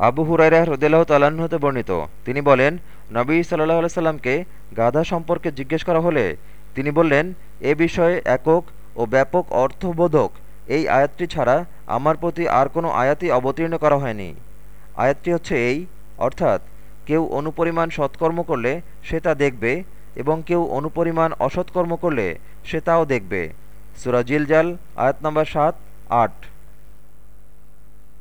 আবু হুরাইরা হ্রদিল্লাহ তাল্লাহ্ন হতে বর্ণিত। তিনি বলেন, নবী সাল্লাহ সাল্লামকে গাধা সম্পর্কে জিজ্ঞেস করা হলে তিনি বললেন, এ বিষয়ে একক ও ব্যাপক অর্থবোধক এই আয়াতটি ছাড়া আমার প্রতি আর কোনো আয়াতই অবতীর্ণ করা হয়নি। আয়াতটি হচ্ছে এই, অর্থাৎ কেউ অনুপরিমাণ সৎকর্ম করলে সে তা দেখবে এবং কেউ অনুপরিমাণ অসৎকর্ম করলে সে তাও দেখবে। সুরাজিলজাল আয়াত নম্বর সাত, আট।